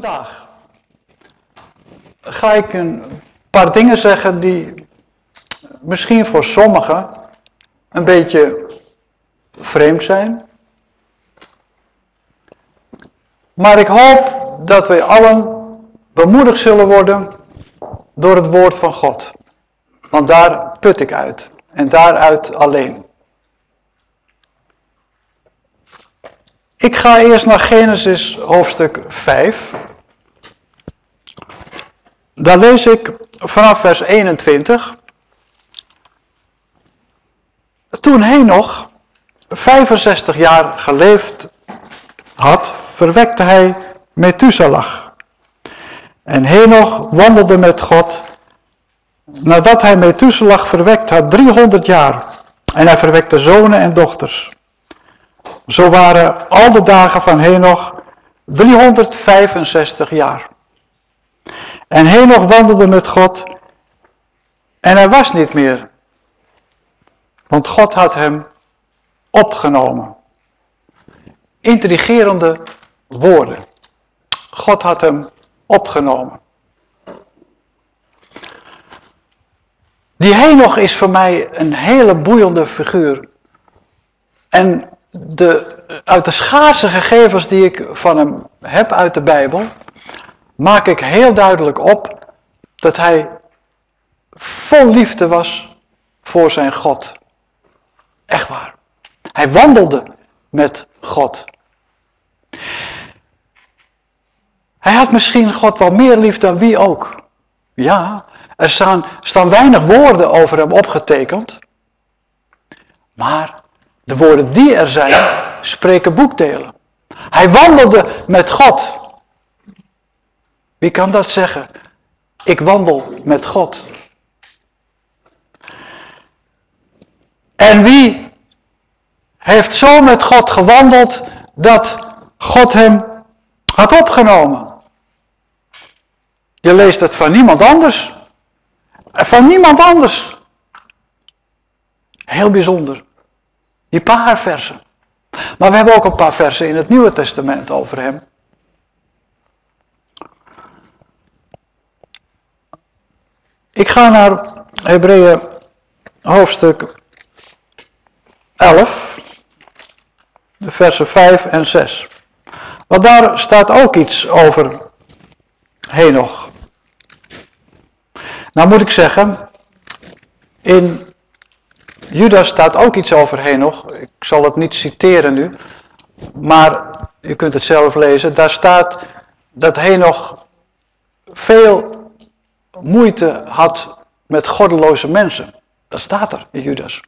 Vandaag ga ik een paar dingen zeggen die misschien voor sommigen een beetje vreemd zijn. Maar ik hoop dat wij allen bemoedigd zullen worden door het woord van God. Want daar put ik uit. En daaruit alleen. Ik ga eerst naar Genesis hoofdstuk 5. Daar lees ik vanaf vers 21. Toen Henoch 65 jaar geleefd had, verwekte hij Methuselah. En Henoch wandelde met God nadat hij Methuselah verwekt had 300 jaar. En hij verwekte zonen en dochters. Zo waren al de dagen van Henoch 365 jaar. En Henoch wandelde met God en hij was niet meer. Want God had hem opgenomen. Intrigerende woorden. God had hem opgenomen. Die Henoch is voor mij een hele boeiende figuur. En de, uit de schaarse gegevens die ik van hem heb uit de Bijbel, maak ik heel duidelijk op dat hij vol liefde was voor zijn God. Echt waar. Hij wandelde met God. Hij had misschien God wel meer lief dan wie ook. Ja, er staan, staan weinig woorden over hem opgetekend. Maar de woorden die er zijn, spreken boekdelen. Hij wandelde met God. Wie kan dat zeggen? Ik wandel met God. En wie heeft zo met God gewandeld dat God hem had opgenomen? Je leest het van niemand anders. Van niemand anders. Heel bijzonder. Die paar versen. Maar we hebben ook een paar versen in het Nieuwe Testament over hem. Ik ga naar Hebreeën hoofdstuk 11, de versen 5 en 6. Want daar staat ook iets over Henoch. Nou moet ik zeggen, in Judas staat ook iets over Henoch. Ik zal het niet citeren nu, maar u kunt het zelf lezen. Daar staat dat Henoch veel moeite had met goddeloze mensen. Dat staat er in Judas.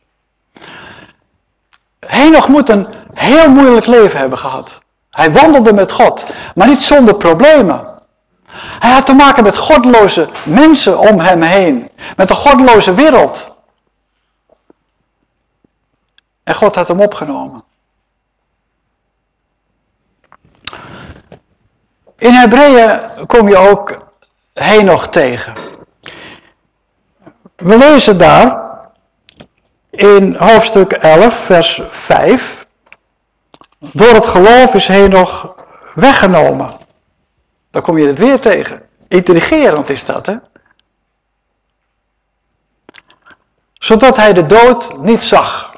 Henoch moet een heel moeilijk leven hebben gehad. Hij wandelde met God, maar niet zonder problemen. Hij had te maken met godloze mensen om hem heen. Met een godloze wereld. En God had hem opgenomen. In Hebreeën kom je ook Henoch tegen. We lezen daar in hoofdstuk 11, vers 5. Door het geloof is Henoch weggenomen. Dan kom je het weer tegen. Intrigerend is dat, hè? Zodat hij de dood niet zag.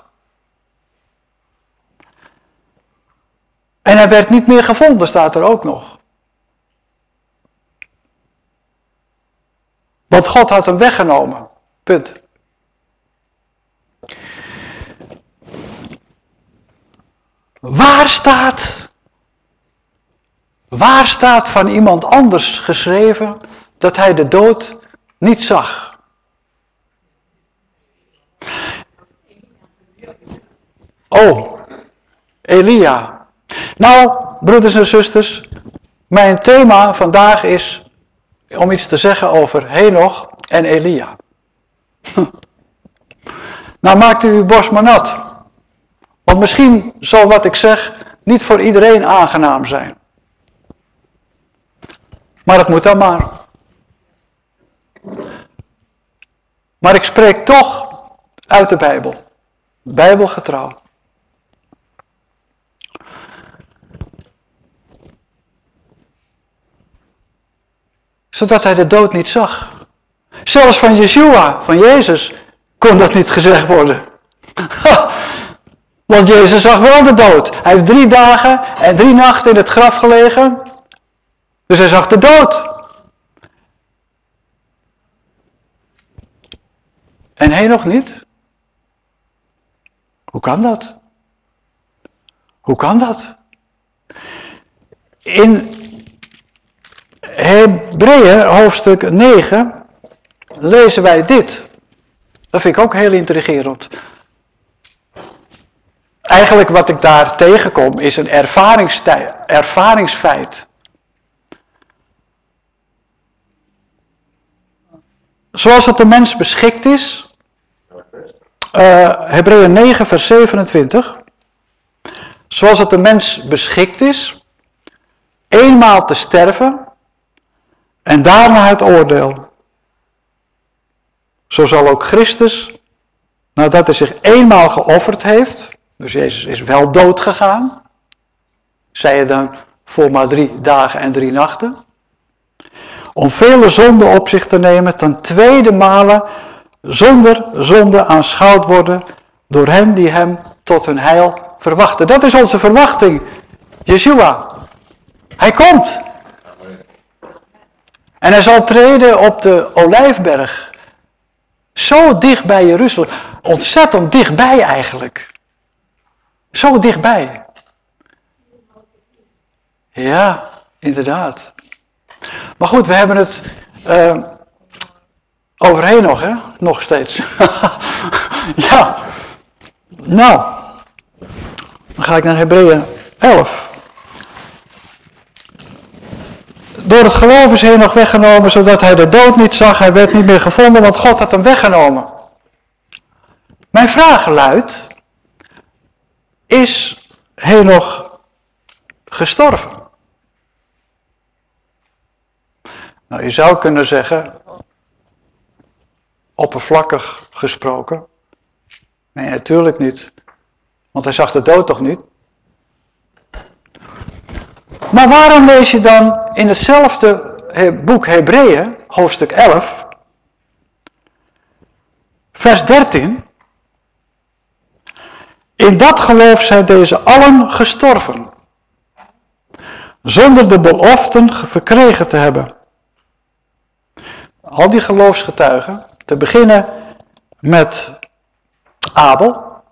En hij werd niet meer gevonden, staat er ook nog. Want God had hem weggenomen. Punt. Waar staat Waar staat van iemand anders geschreven dat hij de dood niet zag? Oh, Elia. Nou, broeders en zusters, mijn thema vandaag is om iets te zeggen over Henoch en Elia. nou maakt u uw borst maar nat. Want misschien zal wat ik zeg niet voor iedereen aangenaam zijn. Maar het moet dan maar. Maar ik spreek toch uit de Bijbel. Bijbelgetrouw. Zodat hij de dood niet zag. Zelfs van Yeshua, van Jezus, kon dat niet gezegd worden. Want Jezus zag wel de dood. Hij heeft drie dagen en drie nachten in het graf gelegen. Dus hij zag de dood. En hij nog niet? Hoe kan dat? Hoe kan dat? In Hebreeën hoofdstuk 9 lezen wij dit. Dat vind ik ook heel intrigerend. Eigenlijk wat ik daar tegenkom is een ervaringsfeit. Zoals het de mens beschikt is. Uh, Hebreeën 9 vers 27. Zoals het de mens beschikt is. Eenmaal te sterven. En daarna het oordeel. Zo zal ook Christus, nadat hij zich eenmaal geofferd heeft, dus Jezus is wel dood gegaan, zei je dan voor maar drie dagen en drie nachten, om vele zonden op zich te nemen, ten tweede malen zonder zonde aanschouwd worden door hen die hem tot hun heil verwachten. Dat is onze verwachting. Yeshua. Hij komt. En hij zal treden op de Olijfberg. Zo dicht bij Jeruzalem. Ontzettend dichtbij eigenlijk. Zo dichtbij. Ja, inderdaad. Maar goed, we hebben het uh, overheen nog, hè? Nog steeds. ja. Nou, dan ga ik naar Hebreeën 11. Door het geloof is hij nog weggenomen, zodat hij de dood niet zag. Hij werd niet meer gevonden, want God had hem weggenomen. Mijn vraag luidt, is hij gestorven? Nou, je zou kunnen zeggen, oppervlakkig gesproken. Nee, natuurlijk niet. Want hij zag de dood toch niet? Maar waarom lees je dan in hetzelfde boek Hebreeën, hoofdstuk 11, vers 13, in dat geloof zijn deze allen gestorven, zonder de beloften verkregen te hebben. Al die geloofsgetuigen, te beginnen met Abel,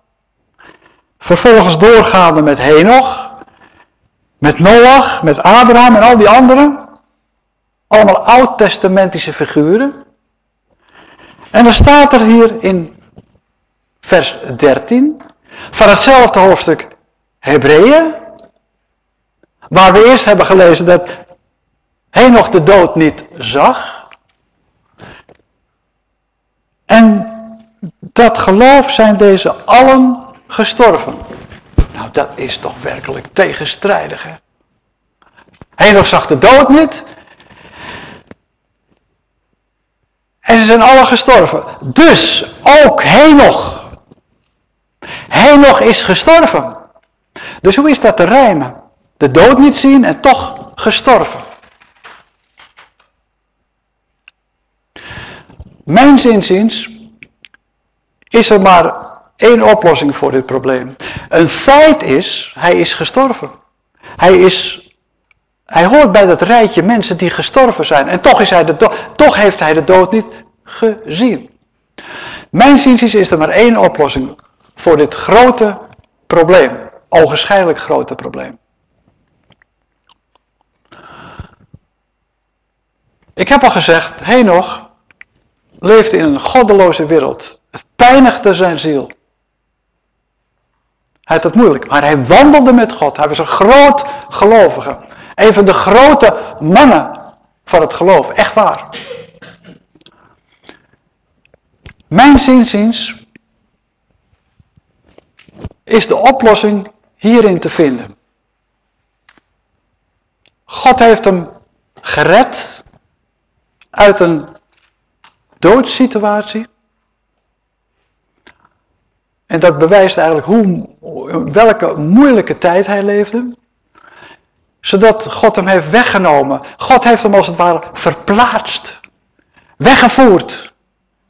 vervolgens doorgaande met Henoch, met Noach, met Abraham en al die anderen. Allemaal oud-testamentische figuren. En dan staat er hier in vers 13 van hetzelfde hoofdstuk Hebreeën, waar we eerst hebben gelezen dat hij nog de dood niet zag. En dat geloof zijn deze allen gestorven. Nou, dat is toch werkelijk tegenstrijdig, hè? Henoch zag de dood niet. En ze zijn alle gestorven. Dus ook Henoch. Henoch is gestorven. Dus hoe is dat te rijmen? De dood niet zien en toch gestorven. Mijn zinziens is er maar één oplossing voor dit probleem. Een feit is, hij is gestorven. Hij, is, hij hoort bij dat rijtje mensen die gestorven zijn. En toch, is hij de toch heeft hij de dood niet gezien. Mijn ziens is er maar één oplossing voor dit grote probleem. Ogenschijnlijk grote probleem. Ik heb al gezegd, Henoch leefde in een goddeloze wereld. Het pijnigde zijn ziel. Hij had het moeilijk, maar hij wandelde met God. Hij was een groot gelovige. Een van de grote mannen van het geloof, echt waar. Mijn zinziens is de oplossing hierin te vinden. God heeft hem gered uit een doodssituatie. En dat bewijst eigenlijk hoe, welke moeilijke tijd hij leefde. zodat God hem heeft weggenomen. God heeft hem als het ware verplaatst. Weggevoerd.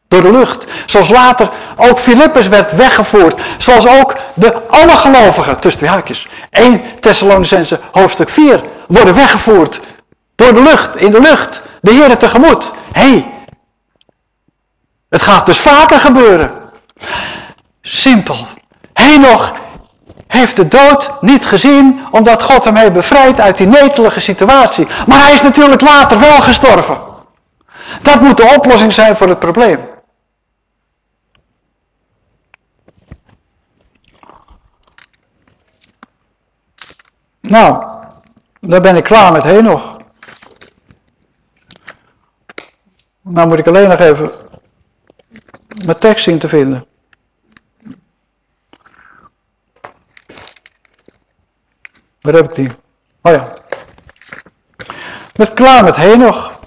Door de lucht. Zoals later ook Filippus werd weggevoerd. Zoals ook de alle gelovigen, tussen twee haakjes. 1 Thessalonicense hoofdstuk 4 worden weggevoerd. Door de lucht, in de lucht. De Heer tegemoet. Hé, hey, het gaat dus vaker gebeuren. Simpel. nog heeft de dood niet gezien omdat God hem heeft bevrijd uit die netelige situatie. Maar hij is natuurlijk later wel gestorven. Dat moet de oplossing zijn voor het probleem. Nou, dan ben ik klaar met Henoch. Nou moet ik alleen nog even mijn tekst zien te vinden. Waar heb ik die? Oh ja. Met klaar met Henoch.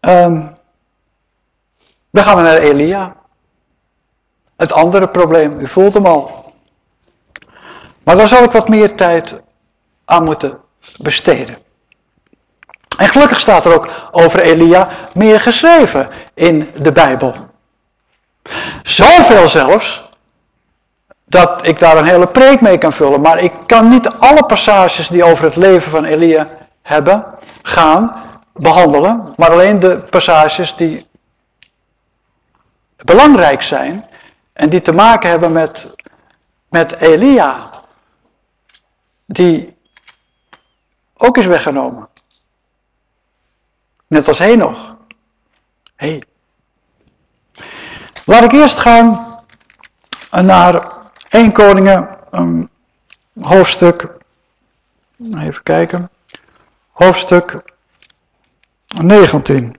Um, dan gaan we naar Elia. Het andere probleem, u voelt hem al. Maar daar zal ik wat meer tijd aan moeten besteden. En gelukkig staat er ook over Elia meer geschreven in de Bijbel. Zoveel zelfs, dat ik daar een hele preek mee kan vullen. Maar ik kan niet alle passages die over het leven van Elia hebben, gaan behandelen. Maar alleen de passages die belangrijk zijn en die te maken hebben met, met Elia. Die ook is weggenomen. Net als Henoch. Hey. Laat ik eerst gaan naar 1 Koningen, hoofdstuk, even kijken, hoofdstuk 19.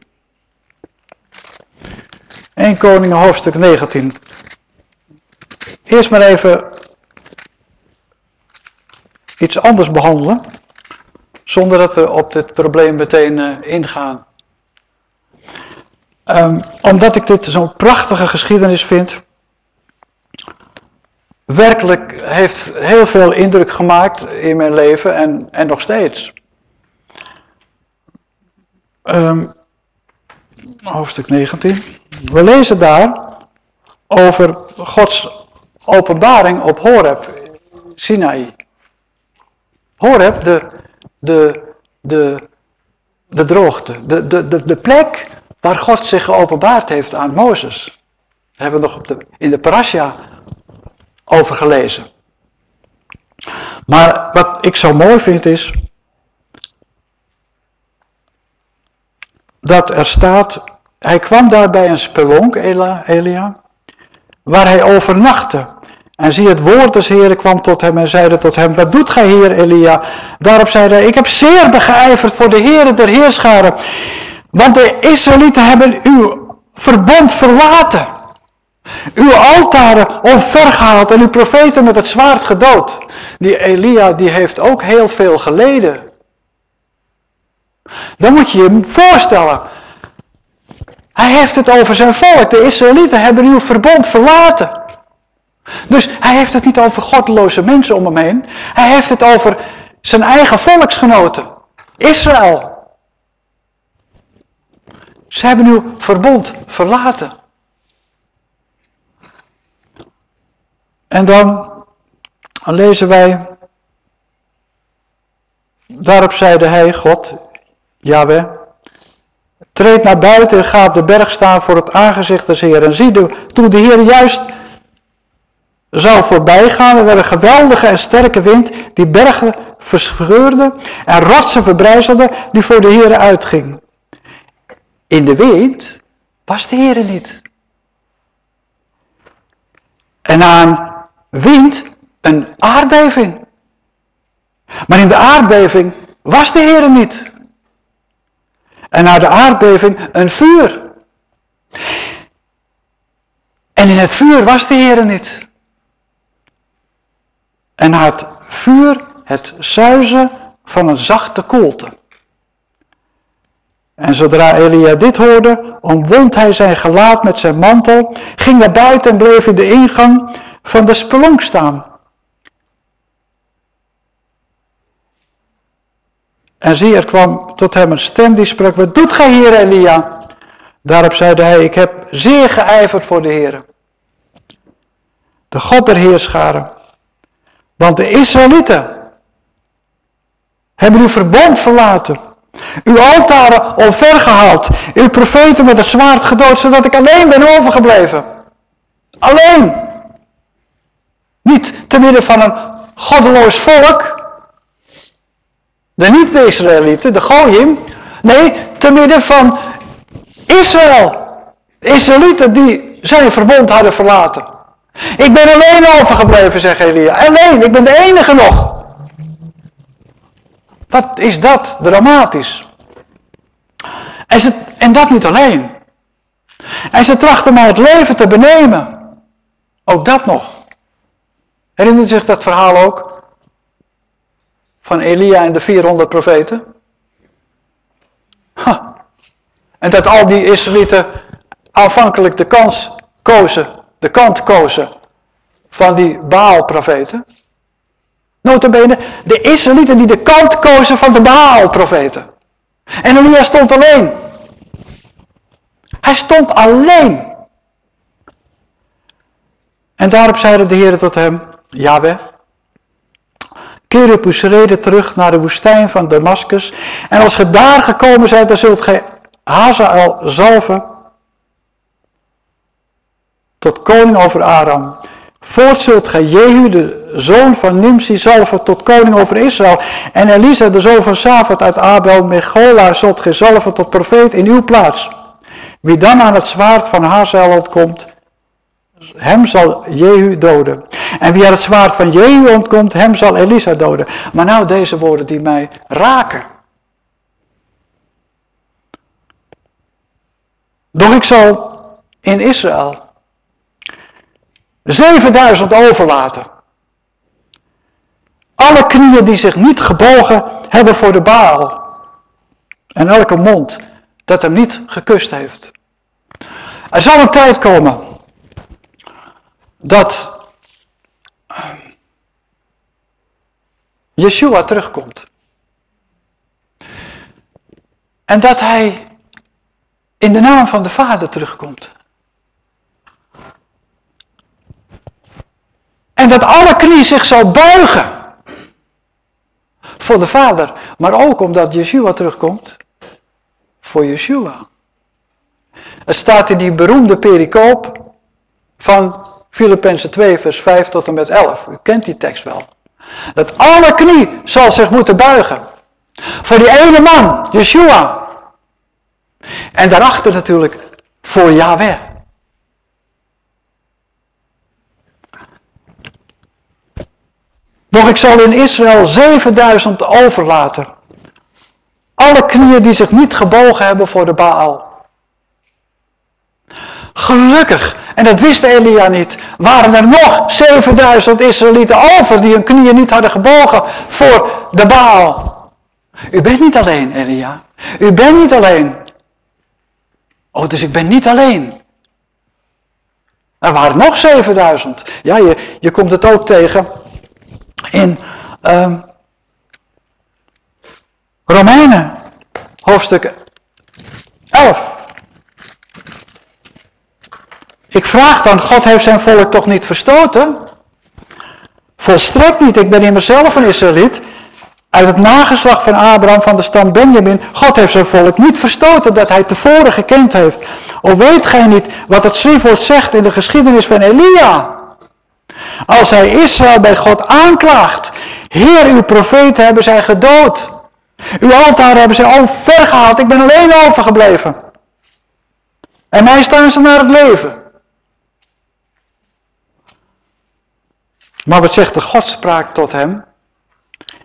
1 Koningen, hoofdstuk 19. Eerst maar even iets anders behandelen, zonder dat we op dit probleem meteen uh, ingaan. Um, omdat ik dit zo'n prachtige geschiedenis vind, werkelijk heeft heel veel indruk gemaakt in mijn leven en, en nog steeds. Um, hoofdstuk 19. We lezen daar over Gods openbaring op Horeb, Sinaï. Horeb, de, de, de, de droogte, de, de, de, de plek waar God zich geopenbaard heeft aan Mozes. Dat hebben we nog op de, in de parasha over gelezen. Maar wat ik zo mooi vind is dat er staat, hij kwam daar bij een spelonk, Elia, waar hij overnachtte. En zie, het woord des Heren kwam tot hem en zeide tot hem, wat doet gij hier, Elia? Daarop zei hij, ik heb zeer begeijverd voor de Heere der Heerscharen, want de Israëlieten hebben uw verbond verlaten. Uw altaren omvergehaald en uw profeten met het zwaard gedood. Die Elia die heeft ook heel veel geleden. Dan moet je je voorstellen. Hij heeft het over zijn volk. De Israëlieten hebben uw verbond verlaten. Dus hij heeft het niet over goddeloze mensen om hem heen. Hij heeft het over zijn eigen volksgenoten. Israël. Ze hebben uw verbond verlaten. En dan lezen wij, daarop zeide hij, God, Yahweh, treed naar buiten en ga op de berg staan voor het aangezicht des Heer. En zie, toen de Heer juist zou voorbijgaan, er werd een geweldige en sterke wind die bergen verscheurde en rotsen verbrijzelde die voor de Heer uitging. In de wind was de Heer niet. En aan wind een aardbeving. Maar in de aardbeving was de Heer niet. En na de aardbeving een vuur. En in het vuur was de Heer niet. En na het vuur het zuizen van een zachte koelte. En zodra Elia dit hoorde, omwond hij zijn gelaat met zijn mantel, ging naar buiten en bleef in de ingang van de spelonk staan. En zie, er kwam tot hem een stem die sprak, wat doet gij hier Elia? Daarop zeide hij, ik heb zeer geijverd voor de Heer. De God der Heerscharen. Want de Israëlieten hebben uw verbond verlaten. Uw altaren omvergehaald. Uw profeten met het zwaard gedood, zodat ik alleen ben overgebleven. Alleen. Niet te midden van een goddeloos volk. De niet-Israëlieten, de Goyim. Nee, te midden van Israël. De Israëlieten die zijn verbond hadden verlaten. Ik ben alleen overgebleven, zegt Elia. Alleen, ik ben de enige nog. Wat is dat dramatisch. En, en dat niet alleen. En ze trachten mij het leven te benemen. Ook dat nog. Herinnert zich dat verhaal ook? Van Elia en de 400 profeten? En dat al die Israëlieten aanvankelijk de kans kozen, de kant kozen van die Baal-profeten. Notabene, de Israëlieten die de kant kozen van de Baal-profeten. En Elia stond alleen. Hij stond alleen. En daarop zeide de Heer tot hem, Yahweh, keer op terug naar de woestijn van Damascus. En als ge daar gekomen zijt, dan zult gij Hazael zalven tot koning over Aram. Voort zult gij Jehu, de zoon van Nimsi, zalven tot koning over Israël. En Elisa, de zoon van Safat uit Abel, Mechola, zult gij zalven tot profeet in uw plaats. Wie dan aan het zwaard van Hazael komt, hem zal Jehu doden. En wie aan het zwaard van Jehu ontkomt, hem zal Elisa doden. Maar nou deze woorden die mij raken. Doch ik zal in Israël 7000 overlaten. Alle knieën die zich niet gebogen hebben voor de Baal. En elke mond dat hem niet gekust heeft. Er zal een tijd komen dat Yeshua terugkomt. En dat hij in de naam van de Vader terugkomt. En dat alle knie zich zal buigen voor de Vader. Maar ook omdat Yeshua terugkomt voor Yeshua. Het staat in die beroemde pericoop van Filippenzen 2 vers 5 tot en met 11. U kent die tekst wel. Dat alle knie zal zich moeten buigen. Voor die ene man, Yeshua. En daarachter natuurlijk voor Yahweh. Doch ik zal in Israël 7000 overlaten. Alle knieën die zich niet gebogen hebben voor de Baal. Gelukkig, en dat wist Elia niet, waren er nog 7000 Israëlieten over die hun knieën niet hadden gebogen voor de Baal. U bent niet alleen, Elia. U bent niet alleen. Oh, dus ik ben niet alleen. Er waren nog 7000. Ja, je, je komt het ook tegen in um, Romeinen, hoofdstuk 11. Ik vraag dan, God heeft zijn volk toch niet verstoten? Volstrekt niet, ik ben in mezelf een Israëliet. Uit het nageslag van Abraham van de stam Benjamin. God heeft zijn volk niet verstoten dat hij tevoren gekend heeft. Of weet gij niet wat het schriftwoord zegt in de geschiedenis van Elia? Als hij Israël bij God aanklaagt. Heer, uw profeten hebben zij gedood. Uw altaar hebben zij omvergehaald. Ik ben alleen overgebleven. En mij staan ze naar het leven. Maar wat zegt de Godspraak tot hem?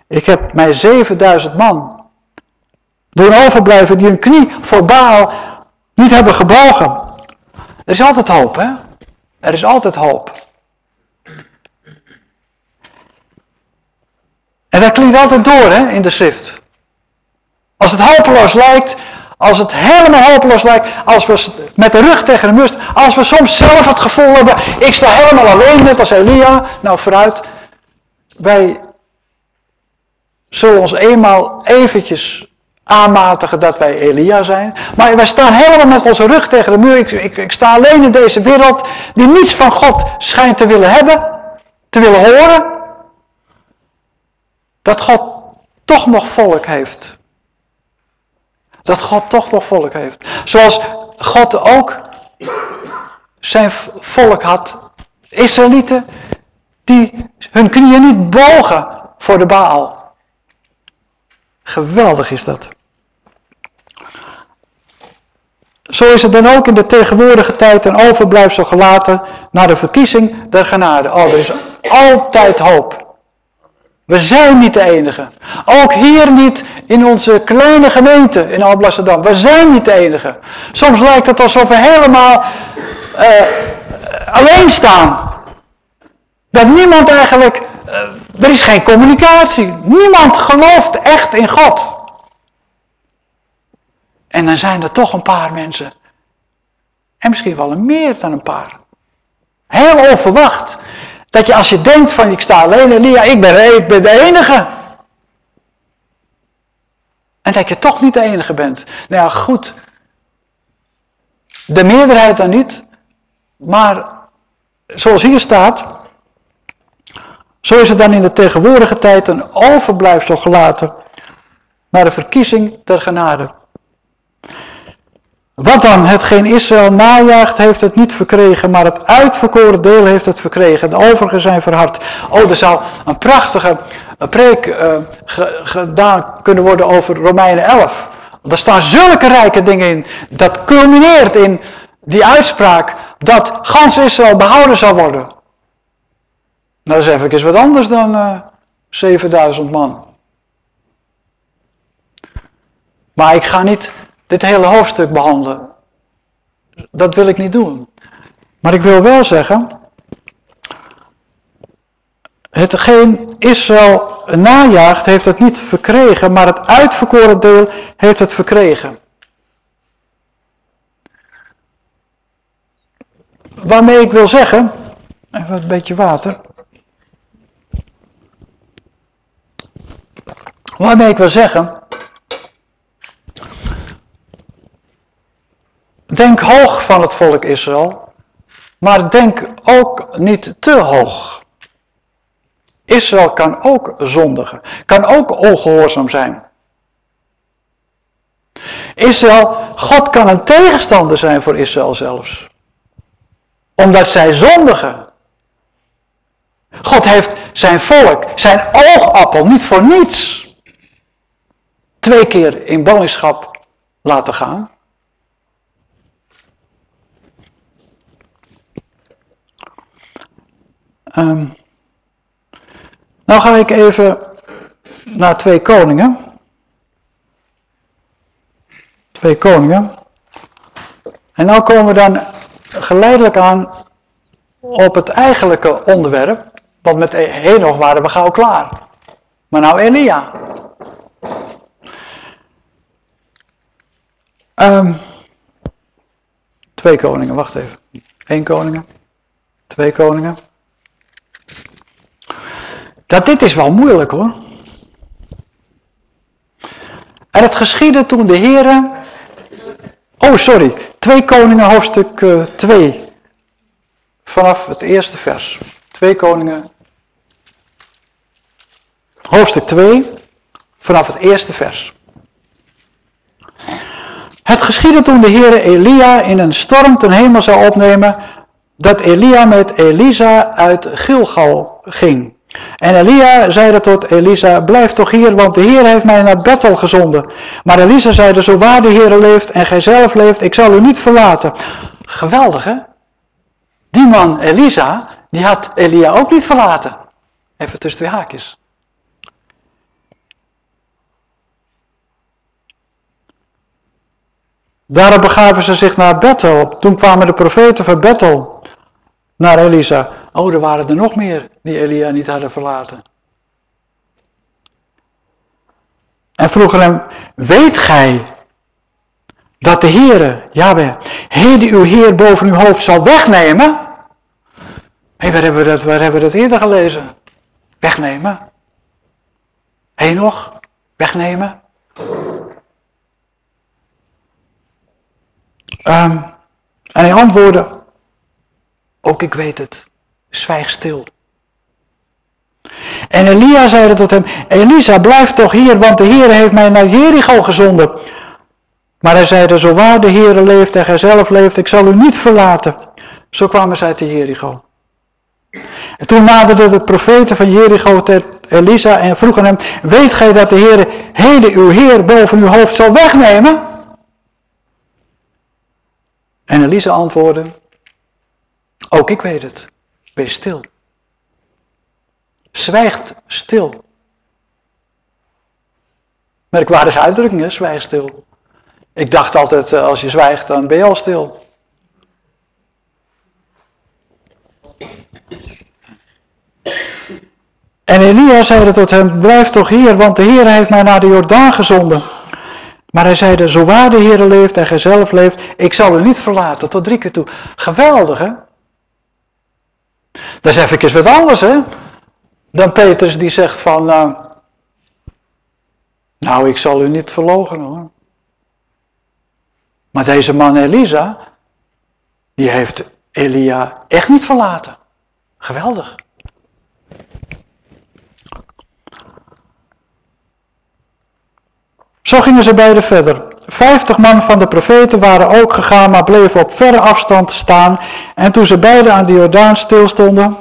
Ik heb mij 7000 man doen overblijven die hun knie voor Baal niet hebben gebogen. Er is altijd hoop, hè? Er is altijd hoop. En dat klinkt altijd door hè, in de schrift. Als het hopeloos lijkt, als het helemaal hopeloos lijkt, als we met de rug tegen de must, als we soms zelf het gevoel hebben, ik sta helemaal alleen, net als Elia, nou vooruit. Wij zullen ons eenmaal eventjes aanmatigen dat wij Elia zijn. Maar wij staan helemaal met onze rug tegen de muur. Ik, ik, ik sta alleen in deze wereld die niets van God schijnt te willen hebben, te willen horen. Dat God toch nog volk heeft. Dat God toch nog volk heeft. Zoals God ook zijn volk had. Israëlieten die hun knieën niet bogen voor de Baal. Geweldig is dat. Zo is het dan ook in de tegenwoordige tijd een overblijfsel gelaten naar de verkiezing der genade. Oh, er is altijd hoop. We zijn niet de enige. Ook hier niet in onze kleine gemeente in Alblasserdam. We zijn niet de enige. Soms lijkt het alsof we helemaal uh, alleen staan. Dat niemand eigenlijk, uh, er is geen communicatie. Niemand gelooft echt in God. En dan zijn er toch een paar mensen. En misschien wel meer dan een paar. Heel onverwacht. Dat je als je denkt van ik sta alleen, Elia, ik ben, ik ben de enige. En dat je toch niet de enige bent. Nou ja, goed. De meerderheid dan niet. Maar zoals hier staat. Zo is het dan in de tegenwoordige tijd een overblijfsel gelaten. Naar de verkiezing der genade. Wat dan? Hetgeen Israël najaagt heeft het niet verkregen, maar het uitverkoren deel heeft het verkregen. De overigen zijn verhard. Oh, er zou een prachtige preek uh, gedaan kunnen worden over Romeinen 11. Er staan zulke rijke dingen in. Dat culmineert in die uitspraak dat gans Israël behouden zal worden. Nou, dat is even wat anders dan uh, eh, 7000 man. Maar ik ga niet dit hele hoofdstuk behandelen. Dat wil ik niet doen. Maar ik wil wel zeggen, hetgeen Israël najaagt, heeft het niet verkregen, maar het uitverkoren deel heeft het verkregen. Waarmee ik wil zeggen, even een beetje water. Waarmee ik wil zeggen, Denk hoog van het volk Israël, maar denk ook niet te hoog. Israël kan ook zondigen, kan ook ongehoorzaam zijn. Israël, God kan een tegenstander zijn voor Israël zelfs. Omdat zij zondigen. God heeft zijn volk, zijn oogappel, niet voor niets, twee keer in ballingschap laten gaan. Um, nou ga ik even naar twee koningen. Twee koningen. En nou komen we dan geleidelijk aan op het eigenlijke onderwerp. Want met Henoch waren we gauw klaar. Maar nou Elia. Um, twee koningen, wacht even. Eén koningen. Twee koningen. Dat dit is wel moeilijk hoor. En het geschiedde toen de heren... Oh, sorry. 2 Koningen hoofdstuk 2. Eh, Vanaf het eerste vers. 2 Koningen. Hoofdstuk 2. Vanaf het eerste vers. Het geschiedde toen de Heere Elia in een storm ten hemel zou opnemen, dat Elia met Elisa uit Gilgal ging. En Elia zeide tot Elisa, blijf toch hier, want de Heer heeft mij naar Bethel gezonden. Maar Elisa zeide, zo waar de Heer leeft en gij zelf leeft, ik zal u niet verlaten. Geweldig hè? Die man Elisa, die had Elia ook niet verlaten. Even tussen twee haakjes. Daarop begaven ze zich naar Bethel. Toen kwamen de profeten van Bethel naar Elisa. Oh, er waren er nog meer die Elia niet hadden verlaten. En vroegen hem, weet gij dat de Heere, Jaweh, heden uw Heer boven uw hoofd zal wegnemen? Hé, hey, waar, hebben we dat, waar hebben we dat eerder gelezen? Wegnemen. Henoch, wegnemen. Um, en hij antwoordde, ook ik weet het, zwijg stil. En Elia zeide tot hem, Elisa, blijf toch hier, want de Heer heeft mij naar Jericho gezonden. Maar hij zeide, zo waar de Heer leeft en gij zelf leeft, ik zal u niet verlaten. Zo kwamen zij te Jericho. En toen naderden de profeten van Jericho ter Elisa en vroegen hem, weet gij dat de Heer heden uw Heer boven uw hoofd zal wegnemen? En Elisa antwoordde, ook ik weet het, wees stil. Zwijgt stil. Merkwaardige uitdrukking, hè? zwijg stil. Ik dacht altijd, eh, als je zwijgt, dan ben je al stil. En Elia zeide tot hem, blijf toch hier, want de Heer heeft mij naar de Jordaan gezonden. Maar hij zeide, zo waar de Heer leeft en gij zelf leeft, ik zal u niet verlaten, tot drie keer toe. Geweldig, hè? Dat is even wat anders, hè? Dan Petrus die zegt van, uh, nou, ik zal u niet verlogen hoor. Maar deze man Elisa, die heeft Elia echt niet verlaten. Geweldig. Zo gingen ze beiden verder. Vijftig man van de profeten waren ook gegaan, maar bleven op verre afstand staan. En toen ze beiden aan de Jordaan stilstonden,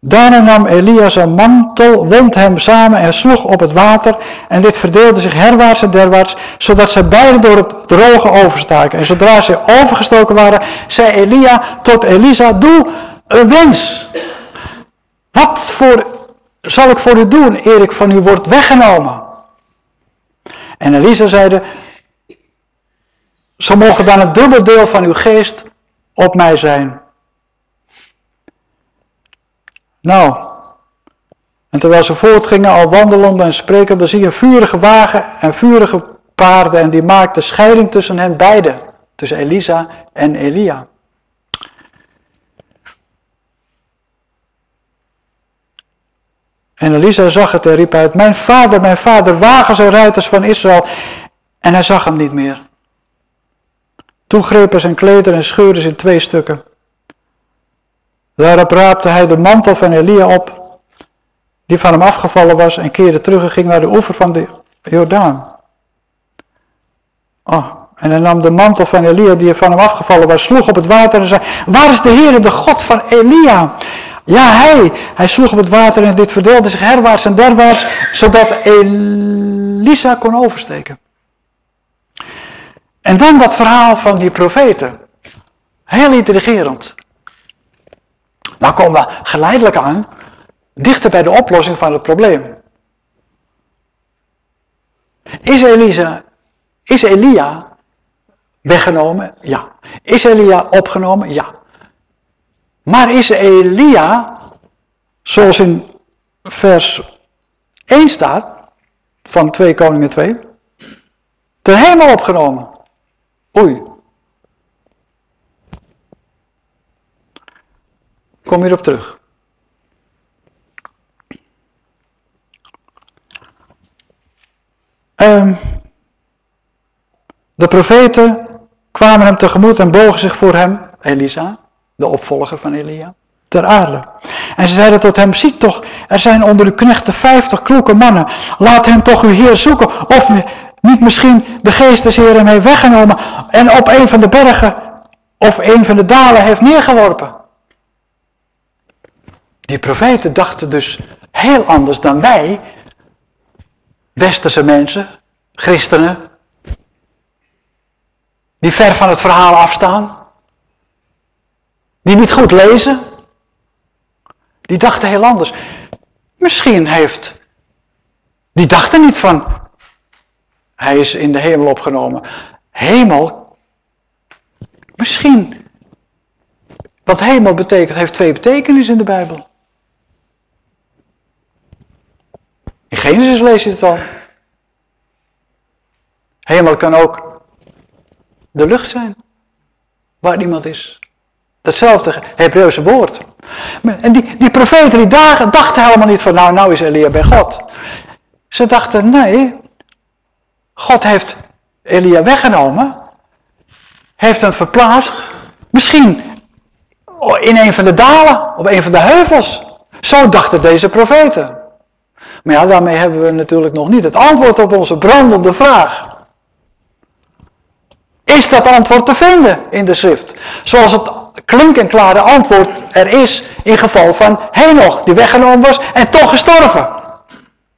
daarna nam Elia zijn mantel, wond hem samen en sloeg op het water. En dit verdeelde zich herwaarts en derwaarts, zodat ze beiden door het droge overstaken. En zodra ze overgestoken waren, zei Elia tot Elisa, doe een wens. Wat voor zal ik voor u doen, eer ik van u word weggenomen? En Elisa zeide, zo mogen dan het dubbel deel van uw geest op mij zijn. Nou, en terwijl ze voortgingen, al wandelende en sprekende, zie je een vurige wagen en vurige paarden en die maakte scheiding tussen hen beiden, tussen Elisa en Elia. En Elisa zag het en riep uit, mijn vader, mijn vader, wagens en ruiters van Israël. En hij zag hem niet meer. Toen greep hij zijn kleder en scheurde ze in twee stukken. Daarop raapte hij de mantel van Elia op, die van hem afgevallen was, en keerde terug en ging naar de oever van de Jordaan. Oh, en hij nam de mantel van Elia, die van hem afgevallen was, sloeg op het water en zei, waar is de Heer, de God van Elia? Ja, hij. Hij sloeg op het water en dit verdeelde zich herwaarts en derwaarts, zodat Elisa kon oversteken. En dan dat verhaal van die profeten. Heel intrigerend. Nou komen we geleidelijk aan dichter bij de oplossing van het probleem. Is Elisa, is Elia weggenomen? Ja. Is Elia opgenomen? Ja. Maar is Elia, zoals in vers 1 staat, van 2 Koningen 2, ter hemel opgenomen? Oei. Kom hierop terug. Um, de profeten kwamen hem tegemoet en bogen zich voor hem, Elisa de opvolger van Elia, ter aarde. En ze zeiden tot hem, zie toch, er zijn onder uw knechten vijftig kloeke mannen. Laat hen toch uw Heer zoeken, of niet misschien de geest des hem heeft weggenomen en op een van de bergen of een van de dalen heeft neergeworpen. Die profeten dachten dus heel anders dan wij, westerse mensen, christenen, die ver van het verhaal afstaan. Die niet goed lezen. Die dachten heel anders. Misschien heeft. Die dachten niet van. Hij is in de hemel opgenomen. Hemel. Misschien. Wat hemel betekent, heeft twee betekenissen in de Bijbel. In Genesis lees je het al. Hemel kan ook de lucht zijn, waar niemand is. Datzelfde Hebreeuwse woord. En die, die profeten die dagen, dachten helemaal niet van nou, nou is Elia bij God. Ze dachten nee, God heeft Elia weggenomen, heeft hem verplaatst, misschien in een van de dalen, op een van de heuvels. Zo dachten deze profeten. Maar ja, daarmee hebben we natuurlijk nog niet het antwoord op onze brandende vraag. Is dat antwoord te vinden in de schrift? Zoals het klinkend antwoord er is in geval van Henoch, die weggenomen was en toch gestorven.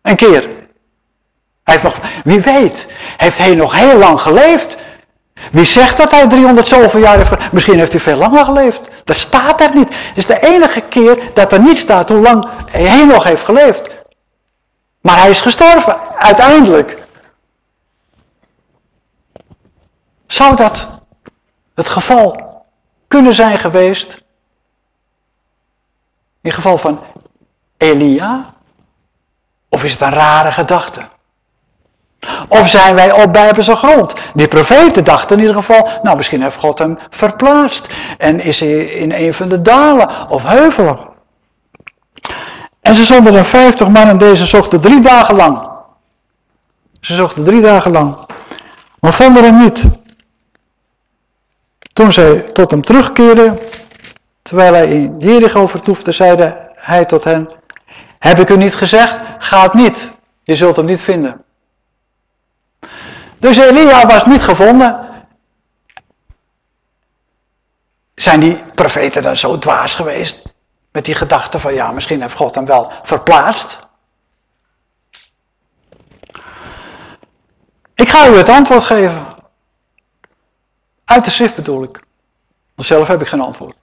Een keer. Hij heeft nog, wie weet, heeft Henoch heel lang geleefd. Wie zegt dat hij 300 zoveel jaar heeft Misschien heeft hij veel langer geleefd. Dat staat er niet. Het is de enige keer dat er niet staat hoe lang Henoch heeft geleefd. Maar hij is gestorven, uiteindelijk. Zou dat het geval kunnen zijn geweest? In geval van Elia? Of is het een rare gedachte? Of zijn wij op Bijbelse grond? Die profeten dachten in ieder geval, nou misschien heeft God hem verplaatst. En is hij in een van de dalen of heuvelen. En ze zonden er vijftig man en deze zochten drie dagen lang. Ze zochten drie dagen lang. Maar vonden hem niet. Toen zij tot hem terugkeerden, terwijl hij in Jericho vertoefde, zeide hij tot hen, heb ik u niet gezegd, gaat niet, je zult hem niet vinden. Dus Elia was niet gevonden. Zijn die profeten dan zo dwaas geweest? Met die gedachte van ja, misschien heeft God hem wel verplaatst. Ik ga u het antwoord geven. Uit de schrift bedoel ik. Want zelf heb ik geen antwoord.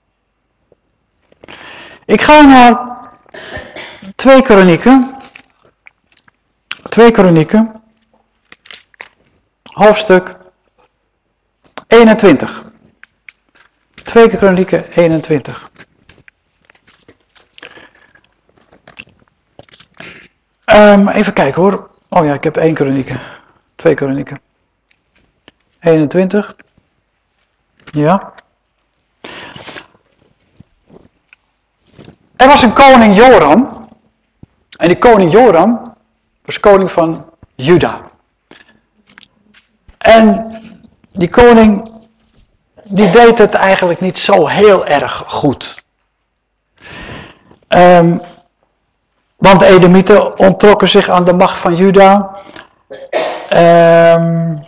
Ik ga naar twee kronieken. Twee kronieken. Hoofdstuk 21. Twee kronieken 21. Um, even kijken hoor. Oh ja, ik heb één kronieken. Twee kronieken. 21. Ja. Er was een koning Joram. En die koning Joram was koning van Juda. En die koning, die deed het eigenlijk niet zo heel erg goed. Um, want de Edomieten ontrokken zich aan de macht van Juda. Um,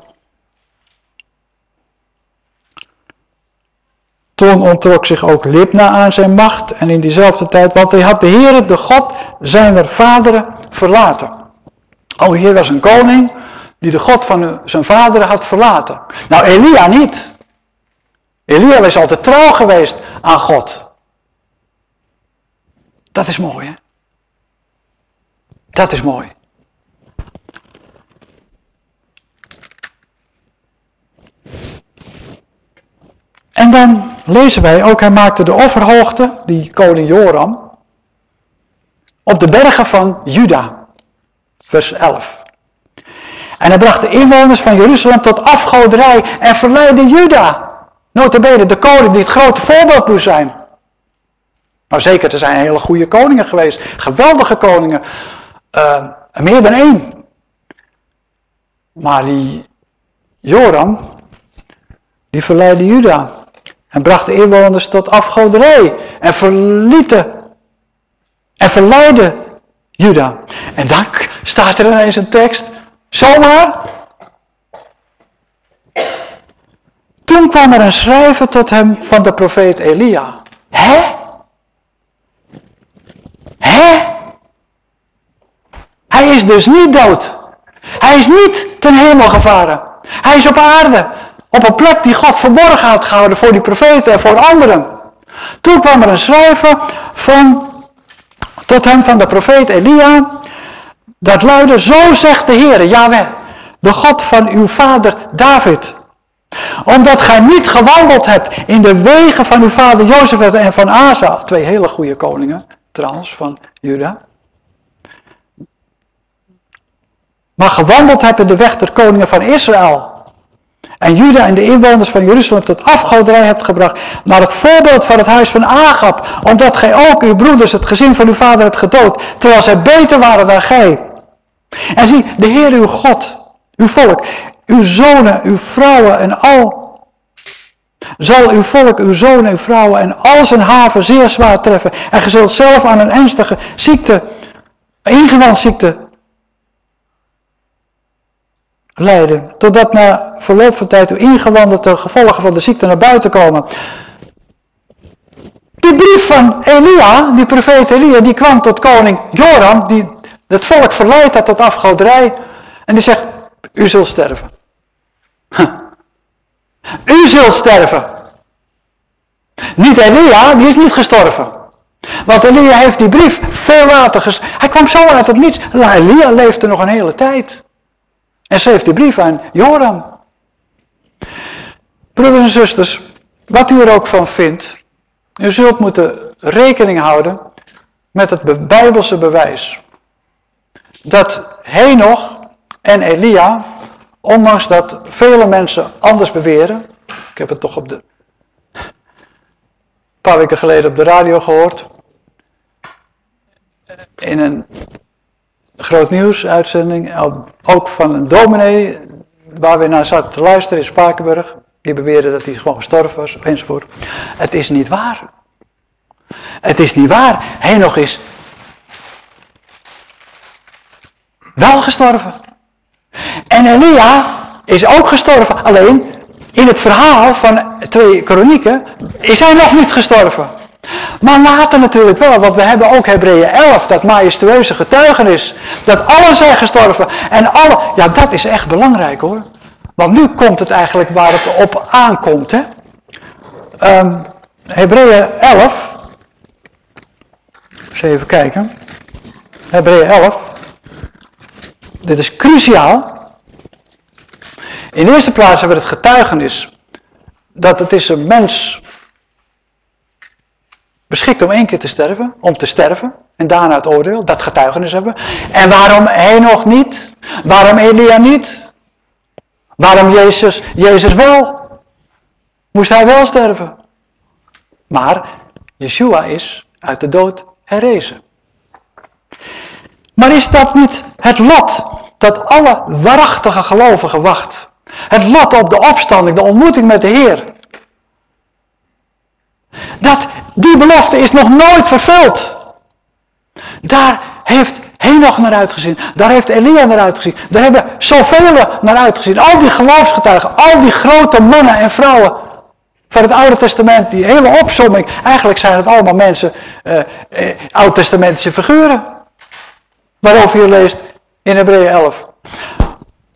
Toen ontrok zich ook Libna aan zijn macht en in diezelfde tijd, want hij had de Heer, de God zijner vaderen, verlaten. Oh, hier was een koning die de God van zijn vaderen had verlaten. Nou, Elia niet. Elia was altijd trouw geweest aan God. Dat is mooi, hè? Dat is mooi. En dan lezen wij ook, hij maakte de offerhoogte, die koning Joram, op de bergen van Juda. Vers 11. En hij bracht de inwoners van Jeruzalem tot afgoderij en verleidde Juda. Notabene de koning die het grote voorbeeld moest zijn. Nou zeker, er zijn hele goede koningen geweest. Geweldige koningen. Uh, meer dan één. Maar die Joram, die verleidde Juda. En bracht de inwoners tot afgoderij. En verlieten. En verleidde Juda. En dan staat er ineens een tekst. Zomaar. Toen kwam er een schrijver tot hem van de profeet Elia. Hè? Hè? Hij is dus niet dood. Hij is niet ten hemel gevaren. Hij is op aarde. Op een plek die God verborgen had gehouden voor die profeten en voor anderen. Toen kwam er een schrijver van, tot hem van de profeet Elia. Dat luidde, zo zegt de Heer, Yahweh, de God van uw vader David. Omdat gij niet gewandeld hebt in de wegen van uw vader Jozef en van Asa. Twee hele goede koningen, trouwens, van Juda. Maar gewandeld hebt in de weg der koningen van Israël en Juda en de inwoners van Jeruzalem tot afgoderij hebt gebracht, naar het voorbeeld van het huis van Agab, omdat gij ook uw broeders, het gezin van uw vader, hebt gedood, terwijl zij beter waren dan gij. En zie, de Heer uw God, uw volk, uw zonen, uw vrouwen en al zal uw volk, uw zonen, uw vrouwen en al zijn haven zeer zwaar treffen. En ge zult zelf aan een ernstige ziekte, ingewandziekte, lijden. Totdat na verloop van tijd uw ingewanden ten gevolge van de ziekte naar buiten komen. Die brief van Elia, die profeet Elia, die kwam tot koning Joram, die het volk verleidt had tot afgoderij. En die zegt, u zult sterven. U zult sterven. Niet Elia, die is niet gestorven. Want Elia heeft die brief veel later ges... Hij kwam zo uit het niets. Elia leefde nog een hele tijd. En schreef die brief aan Joram. Broeders en zusters, wat u er ook van vindt, u zult moeten rekening houden met het bijbelse bewijs. Dat Henoch en Elia, ondanks dat vele mensen anders beweren, ik heb het toch op de, een paar weken geleden op de radio gehoord, in een groot nieuwsuitzending, ook van een dominee, waar we naar zaten te luisteren in Spakenburg. Die beweerde dat hij gewoon gestorven was, enzovoort. Het is niet waar. Het is niet waar. Hij nog is wel gestorven. En Elia is ook gestorven. Alleen in het verhaal van twee kronieken is hij nog niet gestorven. Maar later natuurlijk wel, want we hebben ook Hebreeën 11, dat majestueuze getuigenis. Dat allen zijn gestorven. En alle, ja dat is echt belangrijk hoor. Want nu komt het eigenlijk waar het op aankomt. Hè? Um, Hebreeën 11. Eens even kijken. Hebreeën 11. Dit is cruciaal. In eerste plaats hebben we het getuigenis. Dat het is een mens beschikt om één keer te sterven, om te sterven en daarna het oordeel, dat getuigenis hebben. En waarom hij nog niet? Waarom Elia niet? Waarom Jezus, Jezus wel? Moest hij wel sterven? Maar Yeshua is uit de dood herrezen. Maar is dat niet het lot dat alle waarachtige gelovigen wacht? Het lot op de opstanding, de ontmoeting met de Heer. Dat die belofte is nog nooit vervuld. Daar heeft Henoch naar uitgezien. Daar heeft Elia naar uitgezien. Daar hebben zoveel naar uitgezien. Al die geloofsgetuigen, al die grote mannen en vrouwen van het Oude Testament, die hele opsomming. Eigenlijk zijn het allemaal mensen, uh, uh, Oud-testamentische figuren. Waarover je leest in Hebreeën 11.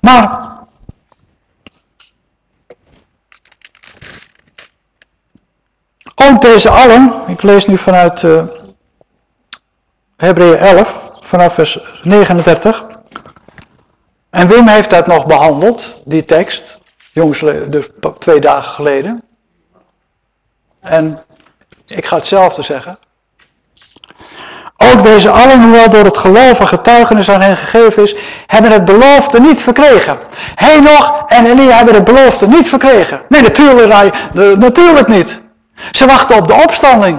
Maar Ook deze allen, ik lees nu vanuit uh, Hebreeën 11, vanaf vers 39. En Wim heeft dat nog behandeld, die tekst, jongens, dus twee dagen geleden. En ik ga hetzelfde zeggen. Ook deze allen, hoewel door het geloof getuigenis aan hen gegeven is, hebben het beloofde niet verkregen. nog en Elia hebben het beloofde niet verkregen. Nee, natuurlijk, natuurlijk niet. Ze wachten op de opstanding.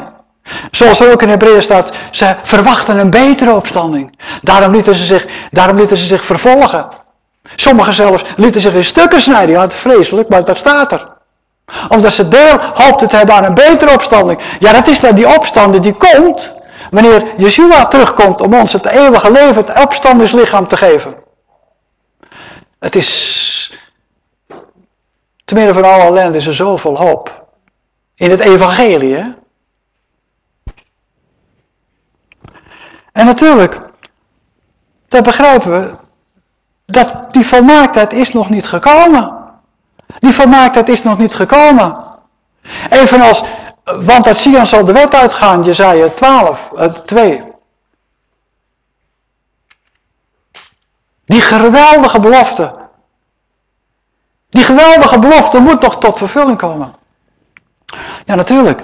Zoals er ook in Hebreeën staat, ze verwachten een betere opstanding. Daarom lieten ze zich, daarom lieten ze zich vervolgen. Sommigen zelfs lieten zich in stukken snijden. Ja, het is vreselijk, maar dat staat er. Omdat ze deel hoopten te hebben aan een betere opstanding. Ja, dat is dan die opstanding die komt wanneer Yeshua terugkomt om ons het eeuwige leven, het opstandingslichaam te geven. Het is, te midden van alle ellende is er zoveel hoop. In het evangelie? En natuurlijk, dat begrijpen we, dat die volmaaktheid is nog niet gekomen. Die volmaaktheid is nog niet gekomen. Evenals, want uit Sion zal de wet uitgaan, Jezaja 12, 2. Die geweldige belofte. Die geweldige belofte moet toch tot vervulling komen. Ja, natuurlijk.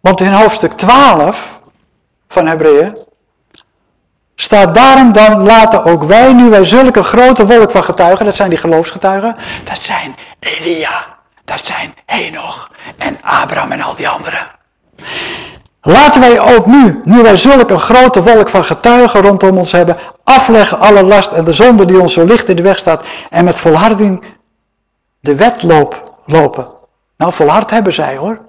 Want in hoofdstuk 12 van Hebreeën staat, daarom dan laten ook wij, nu wij zulke grote wolk van getuigen, dat zijn die geloofsgetuigen, dat zijn Elia, dat zijn Henoch en Abraham en al die anderen. Laten wij ook nu, nu wij zulke grote wolk van getuigen rondom ons hebben, afleggen alle last en de zonde die ons zo licht in de weg staat en met volharding de wet lopen. Nou, volhard hebben zij hoor.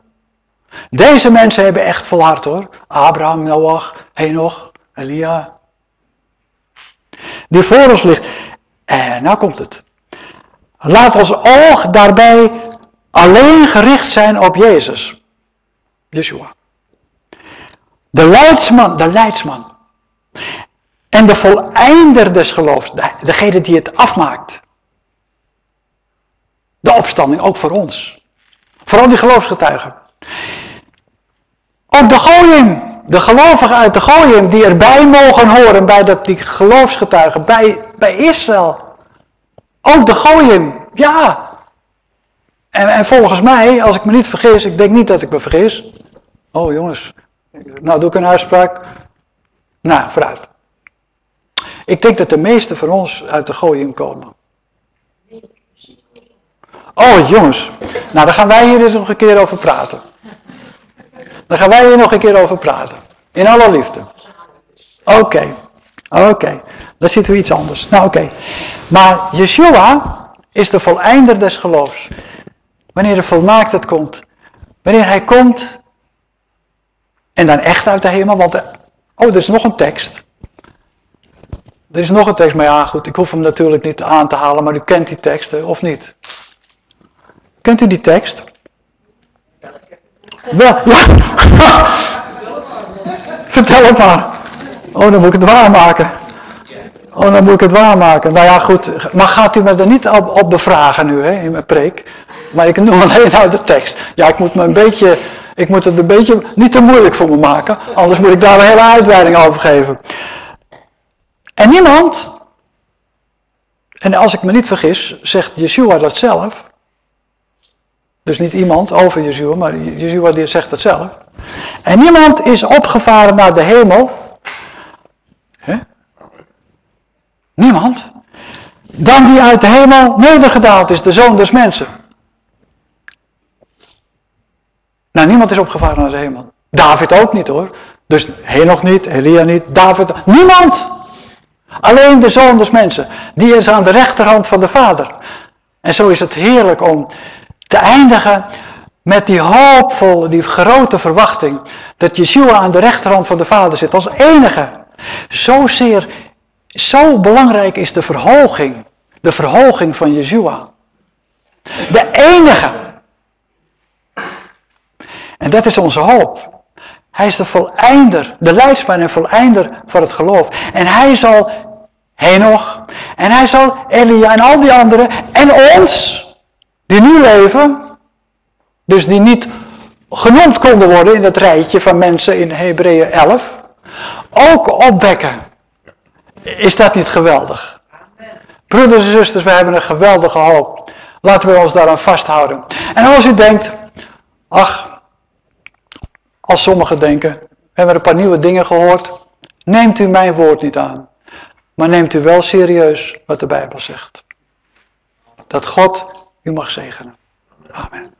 Deze mensen hebben echt volhard hoor. Abraham, Noach, Henoch, Elia. Die voor ons ligt. En nou komt het. Laat ons oog daarbij alleen gericht zijn op Jezus. Yeshua. De leidsman, de leidsman. En de voleinder des geloofs, degene die het afmaakt. De opstanding, ook voor ons. Vooral die geloofsgetuigen. Ook de gooien, de gelovigen uit de gooien, die erbij mogen horen bij dat, die geloofsgetuigen, bij, bij Israël. Ook de gooien, ja. En, en volgens mij, als ik me niet vergis, ik denk niet dat ik me vergis. Oh jongens, nou doe ik een uitspraak. Nou, vooruit. Ik denk dat de meeste van ons uit de gooien komen. Oh jongens, nou dan gaan wij hier dus nog een keer over praten. Dan gaan wij hier nog een keer over praten. In alle liefde. Oké, oké. Dan zitten we iets anders. Nou oké. Maar Yeshua is de voleinder des geloofs. Wanneer de volmaaktheid komt. Wanneer hij komt. En dan echt uit de hemel. Want, oh, er is nog een tekst. Er is nog een tekst, maar ja goed, ik hoef hem natuurlijk niet aan te halen, maar u kent die tekst, of niet? Kent u die tekst? Wel, ja. Vertel het maar. Oh, dan moet ik het waarmaken. Oh, dan moet ik het waarmaken. Nou ja, goed. Maar gaat u me er niet op, op bevragen nu, hè, in mijn preek. Maar ik noem alleen nou de tekst. Ja, ik moet me een beetje... Ik moet het een beetje niet te moeilijk voor me maken. Anders moet ik daar een hele uitweiding over geven. En niemand... En als ik me niet vergis, zegt Yeshua dat zelf. Dus niet iemand over Yeshua, maar Yeshua die zegt het zelf. En niemand is opgevaren naar de hemel. Niemand. Dan die uit de hemel nedergedaald is, de zoon des mensen. Nou, niemand is opgevaren naar de hemel. David ook niet hoor. Dus Henoch niet, Elia niet, David, niemand. Alleen de zoon des mensen. Die is aan de rechterhand van de vader. En zo is het heerlijk om te eindigen met die hoopvolle, die grote verwachting. Dat Yeshua aan de rechterhand van de Vader zit als enige. Zozeer, zo belangrijk is de verhoging. De verhoging van Yeshua. De enige. En dat is onze hoop. Hij is de voleinder, de leidsman en voleinder van het geloof. En hij zal Henoch, en hij zal Elia en al die anderen en ons die nu leven, dus die niet genoemd konden worden in dat rijtje van mensen in Hebreeën 11, ook opwekken. Is dat niet geweldig? Broeders en zusters, we hebben een geweldige hoop. Laten we ons daaraan vasthouden. En als u denkt, ach, als sommigen denken, we hebben een paar nieuwe dingen gehoord, neemt u mijn woord niet aan. Maar neemt u wel serieus wat de Bijbel zegt. Dat God u mag zegenen. Amen.